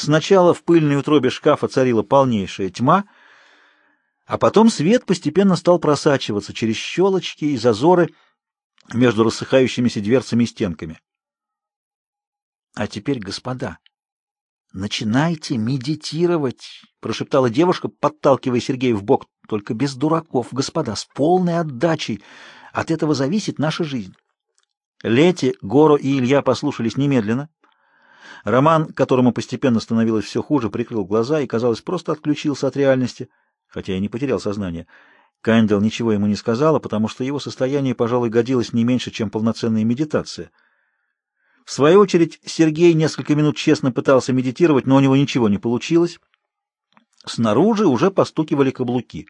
Сначала в пыльной утробе шкафа царила полнейшая тьма, а потом свет постепенно стал просачиваться через щелочки и зазоры между рассыхающимися дверцами и стенками. — А теперь, господа, начинайте медитировать, — прошептала девушка, подталкивая Сергея в бок. — Только без дураков, господа, с полной отдачей. От этого зависит наша жизнь. Лети, Горо и Илья послушались немедленно. Роман, которому постепенно становилось все хуже, прикрыл глаза и, казалось, просто отключился от реальности, хотя и не потерял сознание. Кайндел ничего ему не сказала, потому что его состояние, пожалуй, годилось не меньше, чем полноценная медитация. В свою очередь, Сергей несколько минут честно пытался медитировать, но у него ничего не получилось. Снаружи уже постукивали каблуки.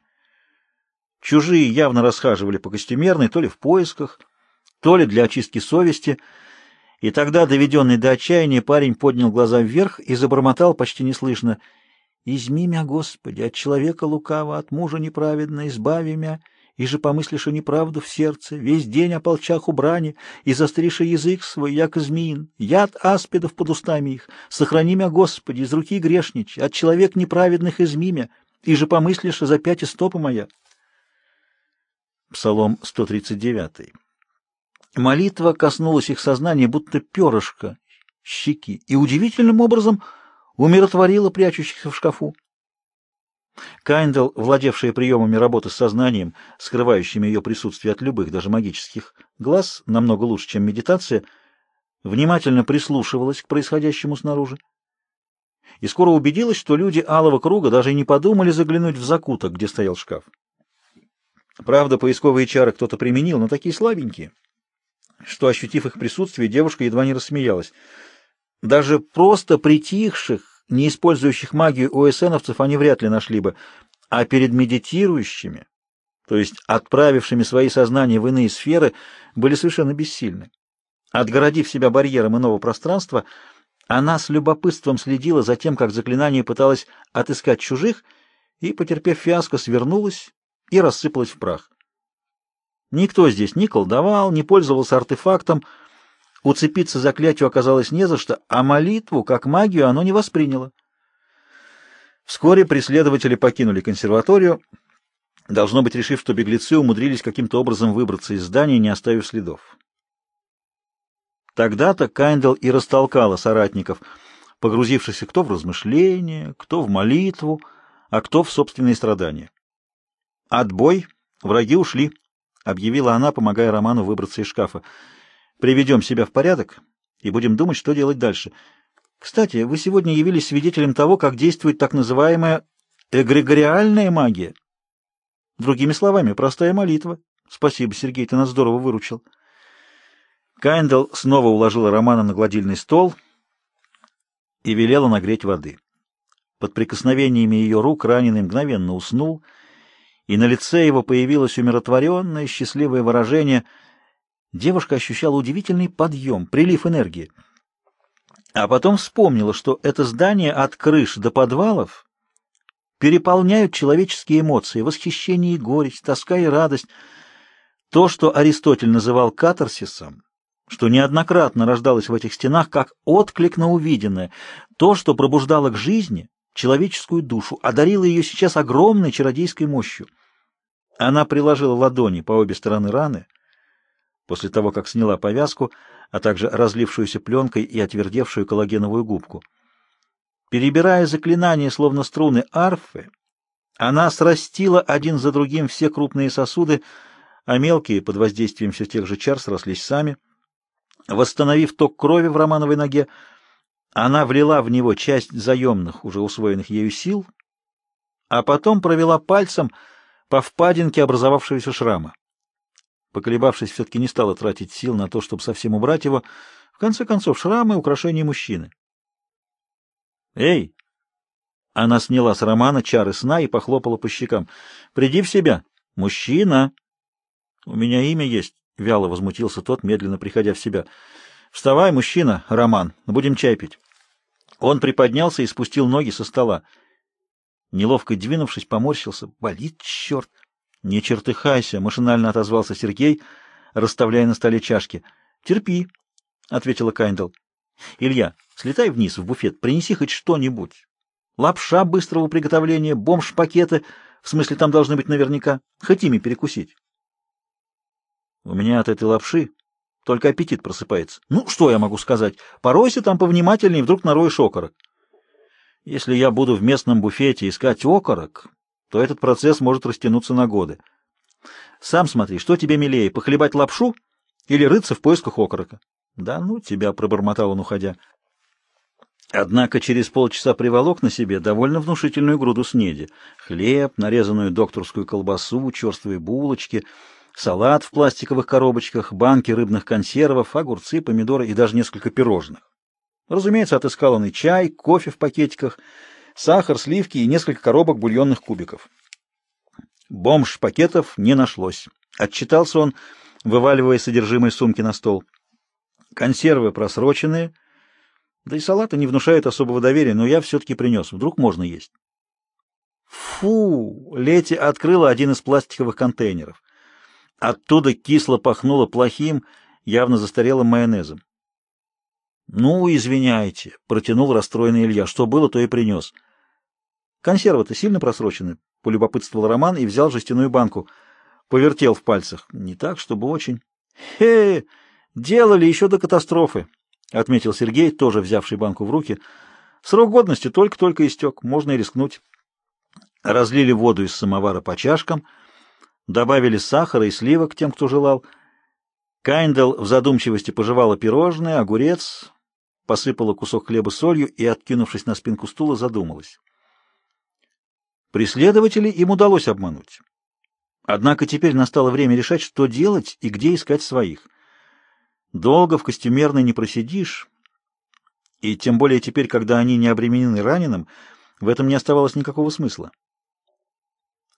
Чужие явно расхаживали по костюмерной, то ли в поисках, то ли для очистки совести — и тогда, доведенный до отчаяния, парень поднял глаза вверх и забормотал почти неслышно. «Изми мя, Господи, от человека лукава, от мужа неправедно, избави мя, и же помыслишь о неправду в сердце, весь день о полчах у брани, и застриши язык свой, як змеин, яд аспидов под устами их, сохрани мя, Господи, из руки грешнич, от человек неправедных изми мя, и же помыслишь за пять стопы моя». Псалом 139 Молитва коснулась их сознания, будто перышко щеки, и удивительным образом умиротворила прячущихся в шкафу. Кайндл, владевшая приемами работы с сознанием, скрывающими ее присутствие от любых, даже магических, глаз, намного лучше, чем медитация, внимательно прислушивалась к происходящему снаружи. И скоро убедилась, что люди Алого Круга даже и не подумали заглянуть в закуток, где стоял шкаф. Правда, поисковые чары кто-то применил, но такие слабенькие что, ощутив их присутствие, девушка едва не рассмеялась. Даже просто притихших, не использующих магию ОСНовцев они вряд ли нашли бы, а перед медитирующими, то есть отправившими свои сознания в иные сферы, были совершенно бессильны. Отгородив себя барьером иного пространства, она с любопытством следила за тем, как заклинание пыталось отыскать чужих, и, потерпев фиаско, свернулась и рассыпалась в прах. Никто здесь не колдовал, не пользовался артефактом, уцепиться заклятию оказалось не за что, а молитву, как магию, оно не восприняло. Вскоре преследователи покинули консерваторию, должно быть, решив, что беглецы умудрились каким-то образом выбраться из здания, не оставив следов. Тогда-то Кайндл и растолкала соратников, погрузившихся кто в размышления, кто в молитву, а кто в собственные страдания. Отбой, враги ушли. — объявила она, помогая Роману выбраться из шкафа. «Приведем себя в порядок и будем думать, что делать дальше. Кстати, вы сегодня явились свидетелем того, как действует так называемая эгрегориальная магия. Другими словами, простая молитва. Спасибо, Сергей, ты нас здорово выручил». Кайндл снова уложила Романа на гладильный стол и велела нагреть воды. Под прикосновениями ее рук раненый мгновенно уснул — и на лице его появилось умиротворенное, счастливое выражение. Девушка ощущала удивительный подъем, прилив энергии. А потом вспомнила, что это здание от крыш до подвалов переполняют человеческие эмоции, восхищение и горечь, тоска и радость. То, что Аристотель называл катарсисом, что неоднократно рождалось в этих стенах как отклик на увиденное, то, что пробуждало к жизни человеческую душу, одарило ее сейчас огромной чародейской мощью. Она приложила ладони по обе стороны раны, после того, как сняла повязку, а также разлившуюся пленкой и отвердевшую коллагеновую губку. Перебирая заклинания, словно струны арфы, она срастила один за другим все крупные сосуды, а мелкие, под воздействием все тех же чар, срослись сами. Восстановив ток крови в романовой ноге, она влила в него часть заемных, уже усвоенных ею сил, а потом провела пальцем — по впадинке образовавшегося шрама. Поколебавшись, все-таки не стала тратить сил на то, чтобы совсем убрать его. В конце концов, шрамы — украшение мужчины. «Эй!» Она сняла с Романа чары сна и похлопала по щекам. «Приди в себя! Мужчина!» «У меня имя есть», — вяло возмутился тот, медленно приходя в себя. «Вставай, мужчина, Роман, будем чай пить». Он приподнялся и спустил ноги со стола. Неловко двинувшись, поморщился. «Болит, черт!» «Не чертыхайся!» — машинально отозвался Сергей, расставляя на столе чашки. «Терпи!» — ответила Кайндл. Илья, слетай вниз в буфет, принеси хоть что-нибудь. Лапша быстрого приготовления, бомж-пакеты, в смысле там должны быть наверняка, хоть ими перекусить. У меня от этой лапши только аппетит просыпается. Ну, что я могу сказать? Поройся там повнимательнее, вдруг нароешь окорок. Если я буду в местном буфете искать окорок, то этот процесс может растянуться на годы. Сам смотри, что тебе милее, похлебать лапшу или рыться в поисках окорока? Да ну тебя, пробормотал он, уходя. Однако через полчаса приволок на себе довольно внушительную груду снеди. Хлеб, нарезанную докторскую колбасу, черствые булочки, салат в пластиковых коробочках, банки рыбных консервов, огурцы, помидоры и даже несколько пирожных. Разумеется, отыскал он и чай, кофе в пакетиках, сахар, сливки и несколько коробок бульонных кубиков. Бомж пакетов не нашлось. Отчитался он, вываливая содержимое сумки на стол. Консервы просроченные, да и салаты не внушают особого доверия, но я все-таки принес. Вдруг можно есть. Фу! Лети открыла один из пластиковых контейнеров. Оттуда кисло пахнуло плохим, явно застарелым майонезом. «Ну, извиняйте», — протянул расстроенный Илья. «Что было, то и принес». «Консервы-то сильно просрочены?» — полюбопытствовал Роман и взял жестяную банку. Повертел в пальцах. «Не так, чтобы очень». «Хе! Делали еще до катастрофы», — отметил Сергей, тоже взявший банку в руки. «Срок годности только-только истек, можно и рискнуть». Разлили воду из самовара по чашкам, добавили сахара и сливок тем, кто желал. Кайндл в задумчивости пожевала пирожное, огурец, посыпала кусок хлеба солью и, откинувшись на спинку стула, задумалась. Преследователей им удалось обмануть. Однако теперь настало время решать, что делать и где искать своих. Долго в костюмерной не просидишь, и тем более теперь, когда они не обременены раненым, в этом не оставалось никакого смысла.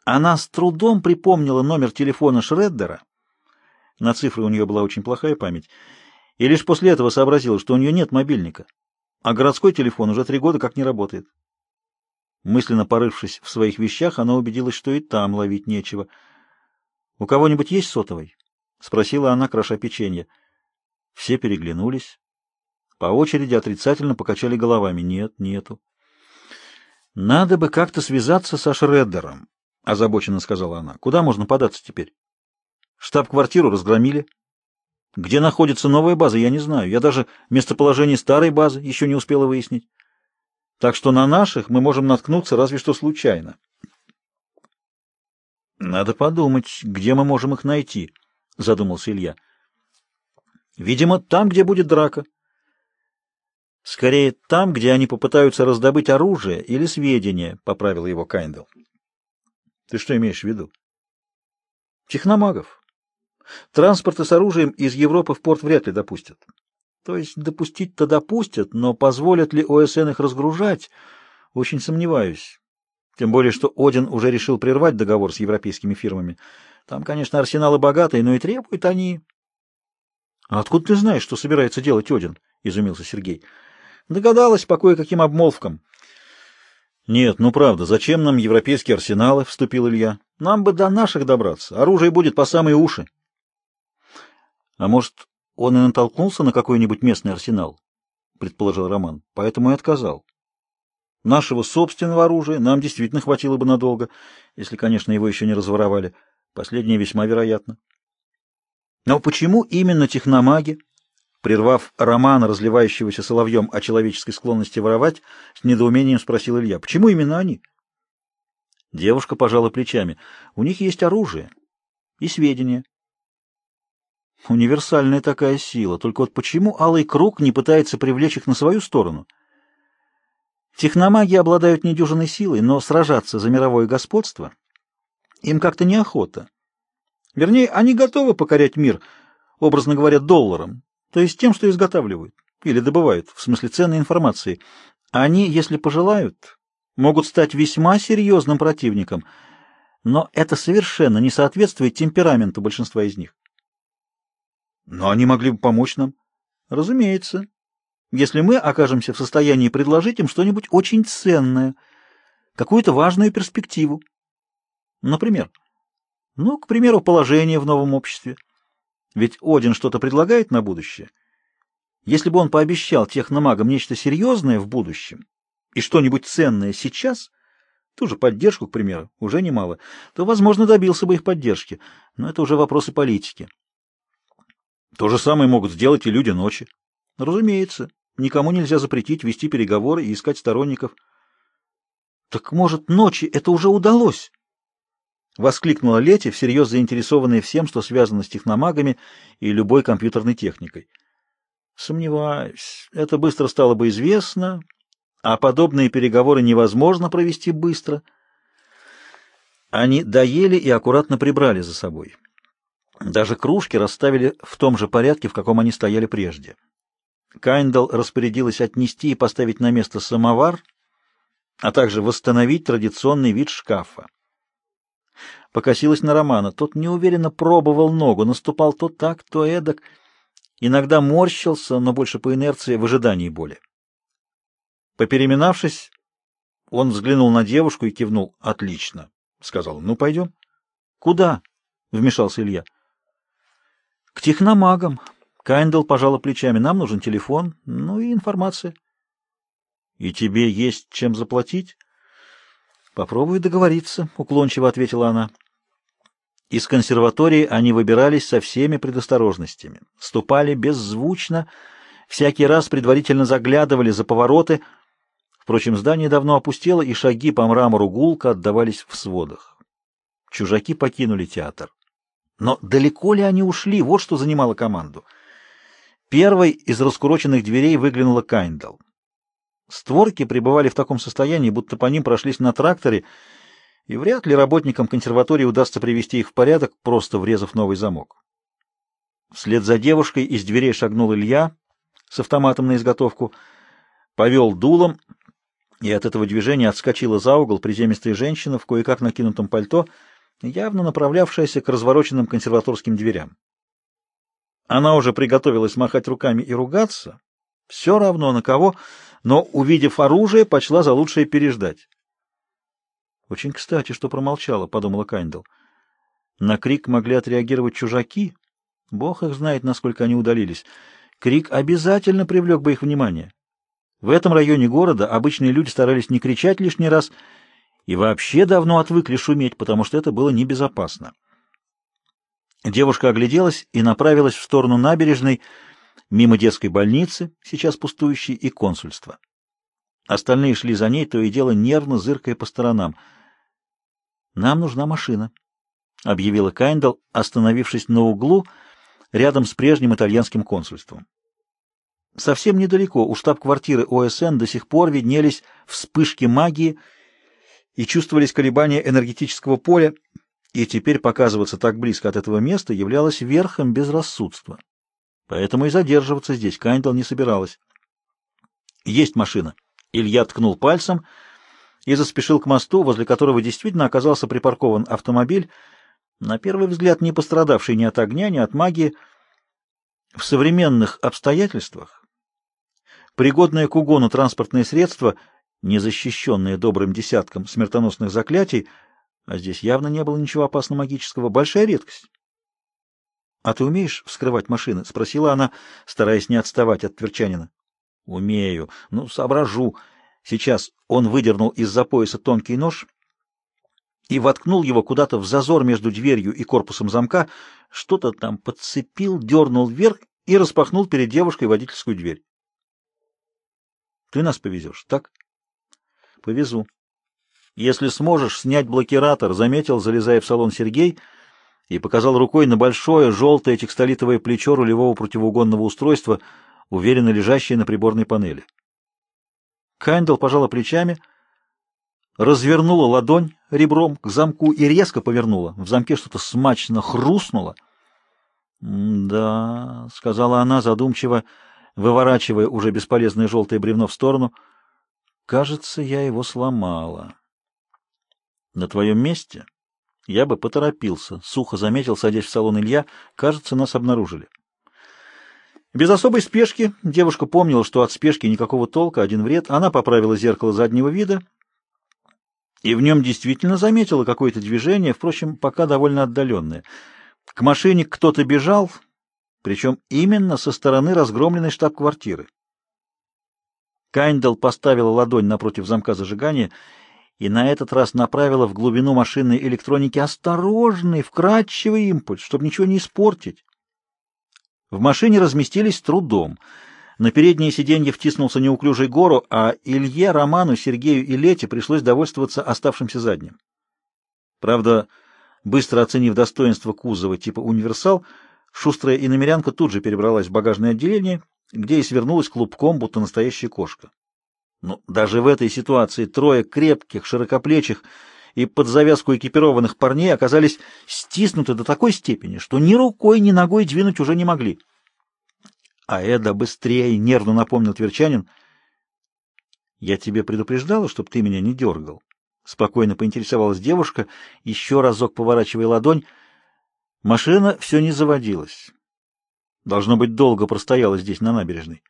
Она с трудом припомнила номер телефона Шреддера, на цифры у нее была очень плохая память, и лишь после этого сообразила, что у нее нет мобильника, а городской телефон уже три года как не работает. Мысленно порывшись в своих вещах, она убедилась, что и там ловить нечего. «У кого-нибудь есть сотовый?» — спросила она, кроша печенье. Все переглянулись. По очереди отрицательно покачали головами. «Нет, нету». «Надо бы как-то связаться со Шреддером», — озабоченно сказала она. «Куда можно податься теперь?» «Штаб-квартиру разгромили». Где находится новая база, я не знаю. Я даже местоположение старой базы еще не успела выяснить. Так что на наших мы можем наткнуться разве что случайно. Надо подумать, где мы можем их найти, задумался Илья. Видимо, там, где будет драка. Скорее, там, где они попытаются раздобыть оружие или сведения, поправил его Кайндл. Ты что имеешь в виду? Техномагов. Транспорты с оружием из Европы в порт вряд ли допустят. То есть допустить-то допустят, но позволят ли ОСН их разгружать, очень сомневаюсь. Тем более, что Один уже решил прервать договор с европейскими фирмами. Там, конечно, арсеналы богатые, но и требуют они... — А откуда ты знаешь, что собирается делать Один? — изумился Сергей. — Догадалась по кое-каким обмолвкам. — Нет, ну правда, зачем нам европейские арсеналы? — вступил Илья. — Нам бы до наших добраться. Оружие будет по самые уши. А может, он и натолкнулся на какой-нибудь местный арсенал, предположил Роман, поэтому и отказал. Нашего собственного оружия нам действительно хватило бы надолго, если, конечно, его еще не разворовали. Последнее весьма вероятно. Но почему именно техномаги, прервав романа, разливающегося соловьем о человеческой склонности воровать, с недоумением спросил Илья, почему именно они? Девушка пожала плечами. У них есть оружие и сведения. Универсальная такая сила. Только вот почему Алый Круг не пытается привлечь их на свою сторону? Техномаги обладают недюжиной силой, но сражаться за мировое господство им как-то неохота. Вернее, они готовы покорять мир, образно говоря, долларом, то есть тем, что изготавливают или добывают, в смысле ценной информации. Они, если пожелают, могут стать весьма серьезным противником, но это совершенно не соответствует темпераменту большинства из них. Но они могли бы помочь нам. Разумеется. Если мы окажемся в состоянии предложить им что-нибудь очень ценное, какую-то важную перспективу. Например, ну, к примеру, положение в новом обществе. Ведь Один что-то предлагает на будущее. Если бы он пообещал техномагам нечто серьезное в будущем и что-нибудь ценное сейчас, ту же поддержку, к примеру, уже немало, то, возможно, добился бы их поддержки. Но это уже вопросы политики. То же самое могут сделать и люди ночи. Разумеется, никому нельзя запретить вести переговоры и искать сторонников. Так может, ночи это уже удалось? Воскликнула Лети, всерьез заинтересованная всем, что связано с техномагами и любой компьютерной техникой. Сомневаюсь, это быстро стало бы известно, а подобные переговоры невозможно провести быстро. Они доели и аккуратно прибрали за собой. Даже кружки расставили в том же порядке, в каком они стояли прежде. Кайндал распорядилась отнести и поставить на место самовар, а также восстановить традиционный вид шкафа. Покосилась на Романа. Тот неуверенно пробовал ногу, наступал то так, то эдак. Иногда морщился, но больше по инерции, в ожидании боли. Попереминавшись, он взглянул на девушку и кивнул. «Отлично», — сказал. «Ну, пойдем». «Куда?» — вмешался Илья. К техномагам. Кайндл пожала плечами. Нам нужен телефон, ну и информация. И тебе есть чем заплатить? Попробую договориться, уклончиво ответила она. Из консерватории они выбирались со всеми предосторожностями. Ступали беззвучно, всякий раз предварительно заглядывали за повороты. Впрочем, здание давно опустело, и шаги по мрамору гулко отдавались в сводах. Чужаки покинули театр. Но далеко ли они ушли? Вот что занимало команду. Первой из раскуроченных дверей выглянула Кайндал. Створки пребывали в таком состоянии, будто по ним прошлись на тракторе, и вряд ли работникам консерватории удастся привести их в порядок, просто врезав новый замок. Вслед за девушкой из дверей шагнул Илья с автоматом на изготовку, повел дулом, и от этого движения отскочила за угол приземистая женщина в кое-как накинутом пальто — явно направлявшаяся к развороченным консерваторским дверям. Она уже приготовилась махать руками и ругаться, все равно на кого, но, увидев оружие, почла за лучшее переждать. «Очень кстати, что промолчала», — подумала Кайндл. На крик могли отреагировать чужаки. Бог их знает, насколько они удалились. Крик обязательно привлек бы их внимание. В этом районе города обычные люди старались не кричать лишний раз и вообще давно отвыкли шуметь, потому что это было небезопасно. Девушка огляделась и направилась в сторону набережной, мимо детской больницы, сейчас пустующей, и консульства. Остальные шли за ней, то и дело нервно зыркая по сторонам. «Нам нужна машина», — объявила Кайндал, остановившись на углу рядом с прежним итальянским консульством. Совсем недалеко у штаб-квартиры ОСН до сих пор виднелись вспышки магии — и чувствовались колебания энергетического поля, и теперь показываться так близко от этого места являлось верхом безрассудства. Поэтому и задерживаться здесь Кайндал не собиралась. «Есть машина!» Илья ткнул пальцем и заспешил к мосту, возле которого действительно оказался припаркован автомобиль, на первый взгляд не пострадавший ни от огня, ни от магии. В современных обстоятельствах пригодное к угону транспортное средство — незащищенные добрым десятком смертоносных заклятий, а здесь явно не было ничего опасно магического, большая редкость. — А ты умеешь вскрывать машины? — спросила она, стараясь не отставать от тверчанина. — Умею. Ну, соображу. Сейчас он выдернул из-за пояса тонкий нож и воткнул его куда-то в зазор между дверью и корпусом замка, что-то там подцепил, дернул вверх и распахнул перед девушкой водительскую дверь. — Ты нас повезешь, так? — Повезу. Если сможешь снять блокиратор, заметил, залезая в салон Сергей, и показал рукой на большое желтое текстолитовое плечо рулевого противоугонного устройства, уверенно лежащее на приборной панели. Кайндл пожала плечами, развернула ладонь ребром к замку и резко повернула. В замке что-то смачно хрустнуло. «Да», — сказала она задумчиво, выворачивая уже бесполезное желтое бревно в сторону — Кажется, я его сломала. На твоем месте я бы поторопился, — сухо заметил, садясь в салон Илья. Кажется, нас обнаружили. Без особой спешки девушка помнила, что от спешки никакого толка, один вред. Она поправила зеркало заднего вида и в нем действительно заметила какое-то движение, впрочем, пока довольно отдаленное. К машине кто-то бежал, причем именно со стороны разгромленной штаб-квартиры. Кайндал поставила ладонь напротив замка зажигания и на этот раз направила в глубину машинной электроники осторожный, вкрадчивый импульс, чтобы ничего не испортить. В машине разместились трудом. На переднее сиденье втиснулся неуклюжий гору, а Илье, Роману, Сергею и Лете пришлось довольствоваться оставшимся задним. Правда, быстро оценив достоинство кузова типа «Универсал», шустрая иномерянка тут же перебралась в багажное отделение, где и свернулась клубком, будто настоящая кошка. Но даже в этой ситуации трое крепких, широкоплечих и под завязку экипированных парней оказались стиснуты до такой степени, что ни рукой, ни ногой двинуть уже не могли. А Эда быстрее нервно напомнил Тверчанин. «Я тебе предупреждала, чтобы ты меня не дергал?» Спокойно поинтересовалась девушка, еще разок поворачивая ладонь. Машина все не заводилась. Должно быть, долго простояла здесь, на набережной.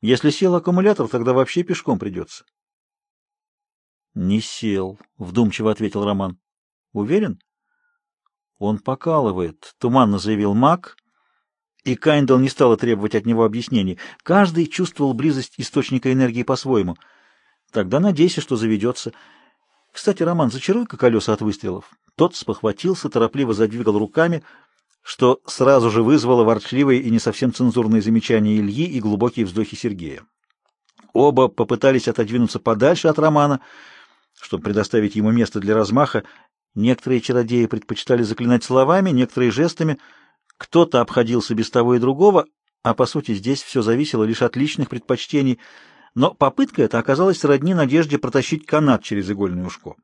Если сел аккумулятор, тогда вообще пешком придется. — Не сел, — вдумчиво ответил Роман. — Уверен? — Он покалывает, — туманно заявил маг, и Кайндал не стала требовать от него объяснений. Каждый чувствовал близость источника энергии по-своему. Тогда надейся, что заведется. Кстати, Роман, зачаруй-ка колеса от выстрелов. Тот спохватился, торопливо задвигал руками — что сразу же вызвало ворчливые и не совсем цензурные замечания Ильи и глубокие вздохи Сергея. Оба попытались отодвинуться подальше от Романа, чтобы предоставить ему место для размаха. Некоторые чародеи предпочитали заклинать словами, некоторые — жестами. Кто-то обходился без того и другого, а, по сути, здесь все зависело лишь от личных предпочтений, но попытка эта оказалась сродни надежде протащить канат через игольное ушко.